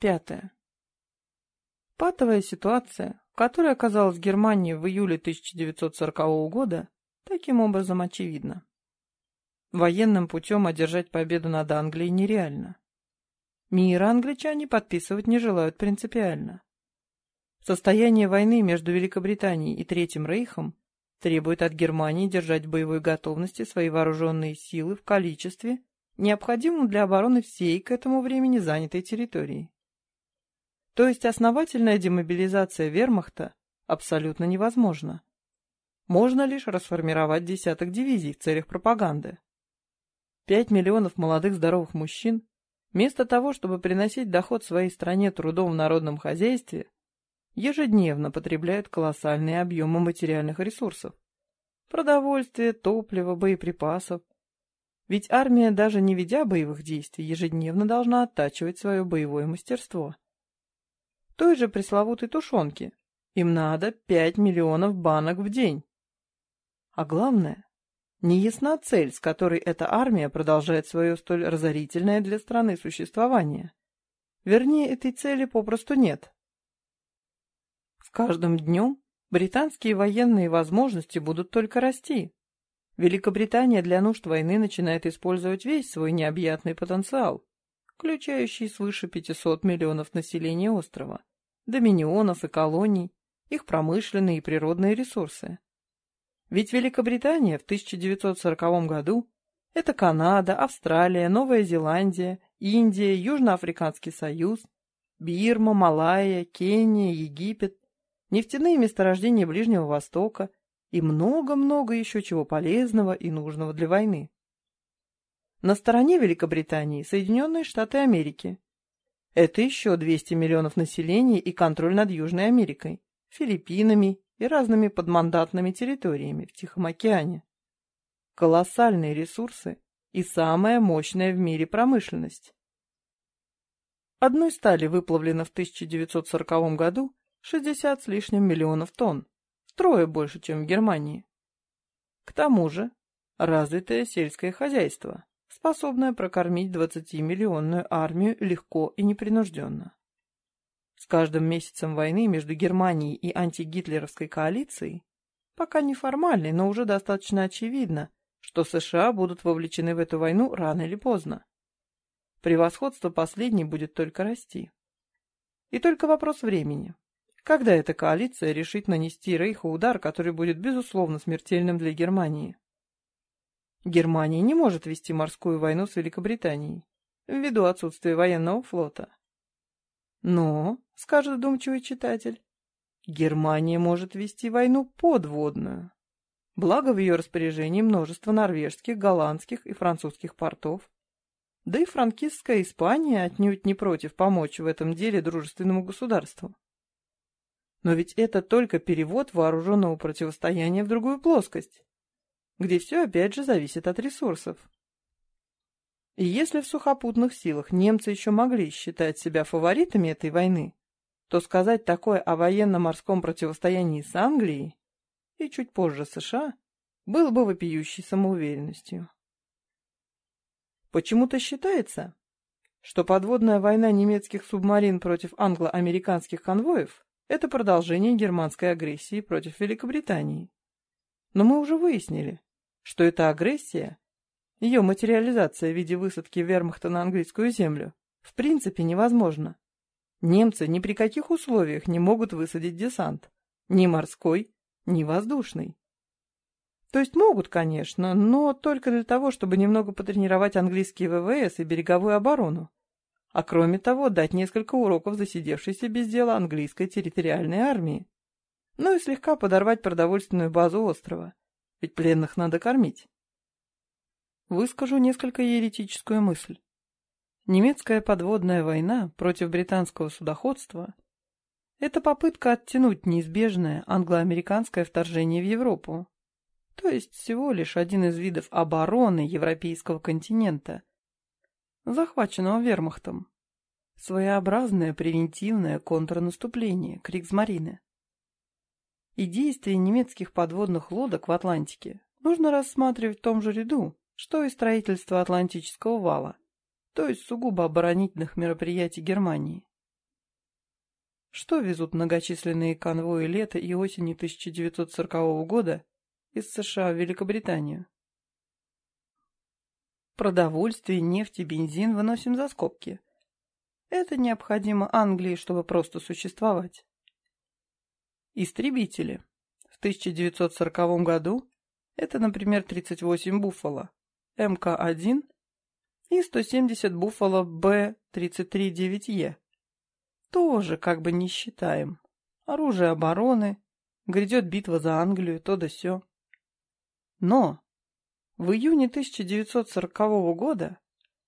Пятое. Патовая ситуация, в которой оказалась Германия в июле 1940 года, таким образом очевидна. Военным путем одержать победу над Англией нереально. Мир англичане подписывать не желают принципиально. Состояние войны между Великобританией и Третьим Рейхом требует от Германии держать в боевой готовности свои вооруженные силы в количестве, необходимом для обороны всей к этому времени занятой территории. То есть основательная демобилизация вермахта абсолютно невозможна. Можно лишь расформировать десяток дивизий в целях пропаганды. Пять миллионов молодых здоровых мужчин, вместо того, чтобы приносить доход своей стране трудом в народном хозяйстве, ежедневно потребляют колоссальные объемы материальных ресурсов. Продовольствие, топливо, боеприпасов. Ведь армия, даже не ведя боевых действий, ежедневно должна оттачивать свое боевое мастерство. Той же пресловутой тушенки. Им надо 5 миллионов банок в день. А главное, неясна цель, с которой эта армия продолжает свое столь разорительное для страны существование. Вернее, этой цели попросту нет. С каждым днем британские военные возможности будут только расти. Великобритания для нужд войны начинает использовать весь свой необъятный потенциал, включающий свыше 500 миллионов населения острова, доминионов и колоний, их промышленные и природные ресурсы. Ведь Великобритания в 1940 году – это Канада, Австралия, Новая Зеландия, Индия, Южноафриканский союз, Бирма, Малайя, Кения, Египет, нефтяные месторождения Ближнего Востока и много-много еще чего полезного и нужного для войны. На стороне Великобритании Соединенные Штаты Америки. Это еще 200 миллионов населения и контроль над Южной Америкой, Филиппинами и разными подмандатными территориями в Тихом океане. Колоссальные ресурсы и самая мощная в мире промышленность. Одной стали выплавлено в 1940 году 60 с лишним миллионов тонн, трое больше, чем в Германии. К тому же развитое сельское хозяйство, способное прокормить 20-миллионную армию легко и непринужденно. С каждым месяцем войны между Германией и антигитлеровской коалицией, пока неформальной, но уже достаточно очевидно, что США будут вовлечены в эту войну рано или поздно. Превосходство последней будет только расти. И только вопрос времени. Когда эта коалиция решит нанести Рейху удар, который будет безусловно смертельным для Германии? Германия не может вести морскую войну с Великобританией, ввиду отсутствия военного флота. Но, скажет вдумчивый читатель, Германия может вести войну подводную. Благо в ее распоряжении множество норвежских, голландских и французских портов. Да и франкистская Испания отнюдь не против помочь в этом деле дружественному государству. Но ведь это только перевод вооруженного противостояния в другую плоскость, где все опять же зависит от ресурсов. И если в сухопутных силах немцы еще могли считать себя фаворитами этой войны, то сказать такое о военно-морском противостоянии с Англией и чуть позже США было бы вопиющей самоуверенностью. Почему-то считается, что подводная война немецких субмарин против англо-американских конвоев это продолжение германской агрессии против Великобритании. Но мы уже выяснили, что эта агрессия, ее материализация в виде высадки вермахта на английскую землю, в принципе невозможна. Немцы ни при каких условиях не могут высадить десант, ни морской, ни воздушный. То есть могут, конечно, но только для того, чтобы немного потренировать английские ВВС и береговую оборону, а кроме того дать несколько уроков засидевшейся без дела английской территориальной армии. Ну и слегка подорвать продовольственную базу острова, ведь пленных надо кормить. Выскажу несколько еретическую мысль. Немецкая подводная война против британского судоходства – это попытка оттянуть неизбежное англо-американское вторжение в Европу, то есть всего лишь один из видов обороны европейского континента – захваченного вермахтом. Своеобразное превентивное контрнаступление Кригсмарины. И действия немецких подводных лодок в Атлантике нужно рассматривать в том же ряду, что и строительство Атлантического вала, то есть сугубо оборонительных мероприятий Германии. что везут многочисленные конвои лета и осени 1940 года из США в Великобританию. Продовольствие, нефть и бензин выносим за скобки. Это необходимо Англии, чтобы просто существовать. Истребители. В 1940 году это, например, 38 «Буффало» МК-1 и 170 «Буффало» Б-33-9Е. Тоже как бы не считаем. Оружие обороны, грядет битва за Англию, то да сё. Но в июне 1940 года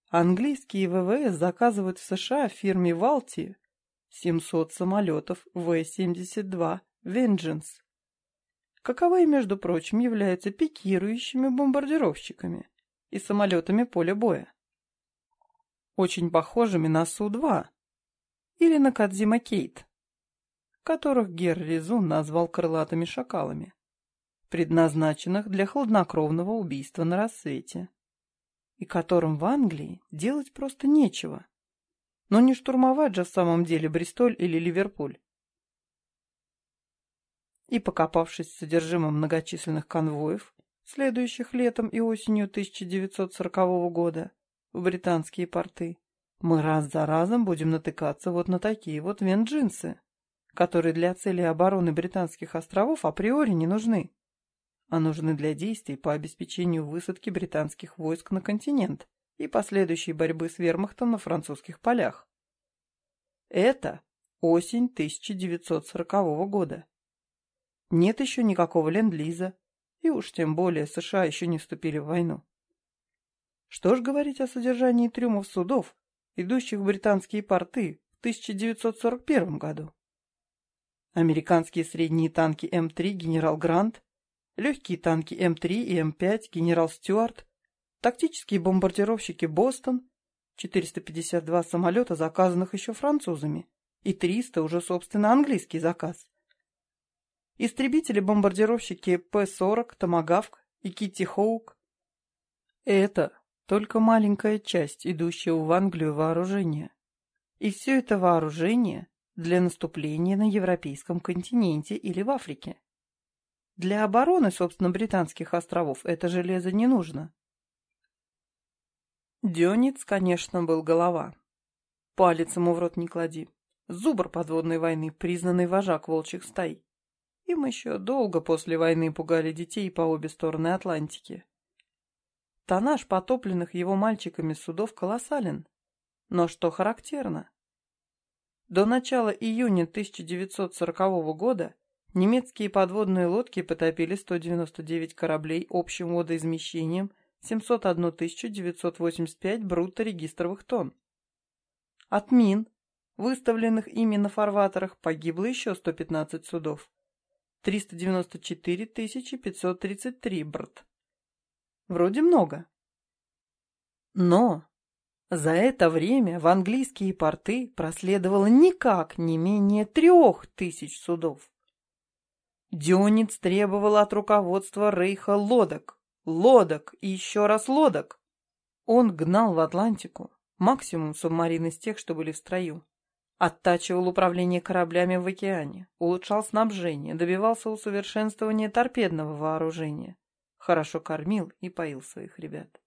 английские ВВС заказывают в США фирме «Валти» 700 самолетов В-72 «Vengeance», каковые, между прочим, являются пикирующими бомбардировщиками и самолетами поля боя. Очень похожими на Су-2 или на Кадзима Кейт, которых Герри Зун назвал крылатыми шакалами предназначенных для хладнокровного убийства на рассвете, и которым в Англии делать просто нечего. Но не штурмовать же в самом деле Бристоль или Ливерпуль. И покопавшись в содержимом многочисленных конвоев, следующих летом и осенью 1940 года в британские порты, мы раз за разом будем натыкаться вот на такие вот венджинсы, которые для цели обороны британских островов априори не нужны а нужны для действий по обеспечению высадки британских войск на континент и последующей борьбы с вермахтом на французских полях. Это осень 1940 года. Нет еще никакого ленд-лиза, и уж тем более США еще не вступили в войну. Что ж говорить о содержании трюмов судов, идущих в британские порты в 1941 году? Американские средние танки М3 «Генерал Грант» легкие танки М3 и М5 «Генерал Стюарт», тактические бомбардировщики «Бостон», 452 самолета, заказанных еще французами, и 300 уже, собственно, английский заказ. Истребители-бомбардировщики П-40, Томагавк и Китти Хоук. Это только маленькая часть идущего в Англию вооружения. И все это вооружение для наступления на европейском континенте или в Африке. Для обороны, собственно, британских островов это железо не нужно. Дёниц, конечно, был голова. Палец ему в рот не клади. Зубр подводной войны, признанный вожак волчьих стай. Им еще долго после войны пугали детей по обе стороны Атлантики. Тоннаж потопленных его мальчиками судов колоссален. Но что характерно? До начала июня 1940 года Немецкие подводные лодки потопили 199 кораблей общим водоизмещением 701 985 брутто регистровых тонн. От мин, выставленных ими на фарватерах, погибло еще 115 судов. 394 533 брт. Вроде много. Но за это время в английские порты проследовало никак не менее трех тысяч судов. Дёниц требовал от руководства Рейха лодок, лодок и еще раз лодок. Он гнал в Атлантику максимум субмарин из тех, что были в строю. Оттачивал управление кораблями в океане, улучшал снабжение, добивался усовершенствования торпедного вооружения. Хорошо кормил и поил своих ребят.